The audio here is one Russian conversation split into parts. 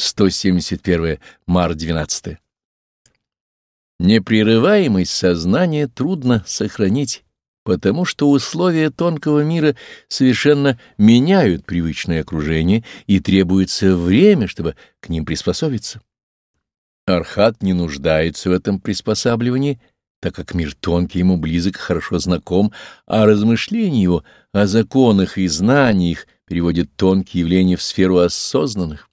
171 март 12. Непрерываемость сознания трудно сохранить, потому что условия тонкого мира совершенно меняют привычное окружение и требуется время, чтобы к ним приспособиться. Архат не нуждается в этом приспосабливании, так как мир тонкий ему близок и хорошо знаком, а размышления его о законах и знаниях переводят тонкие явления в сферу осознанных.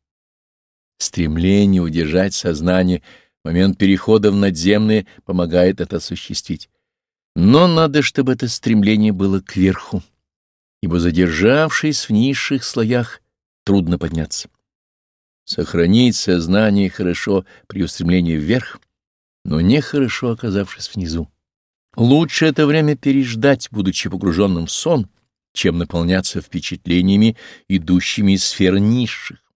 Стремление удержать сознание в момент перехода в надземное помогает это осуществить. Но надо, чтобы это стремление было кверху, ибо задержавшись в низших слоях, трудно подняться. Сохранить сознание хорошо при устремлении вверх, но нехорошо оказавшись внизу. Лучше это время переждать, будучи погруженным в сон, чем наполняться впечатлениями, идущими из сфер низших.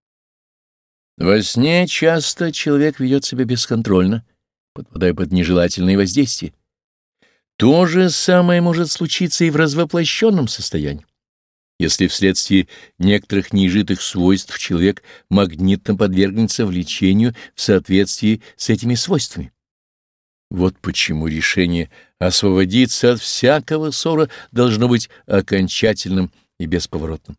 Во сне часто человек ведет себя бесконтрольно, подпадая под нежелательные воздействия. То же самое может случиться и в развоплощенном состоянии. Если вследствие некоторых неизжитых свойств человек магнитно подвергнется влечению в соответствии с этими свойствами. Вот почему решение освободиться от всякого ссора должно быть окончательным и бесповоротным.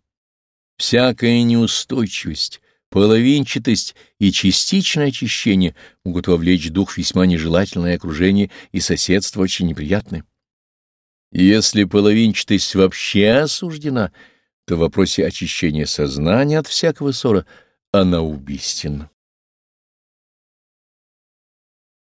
Всякая неустойчивость, Половинчатость и частичное очищение могут вовлечь дух в весьма нежелательное окружение и соседство очень неприятное. Если половинчатость вообще осуждена, то в вопросе очищения сознания от всякого ссора она убийственна.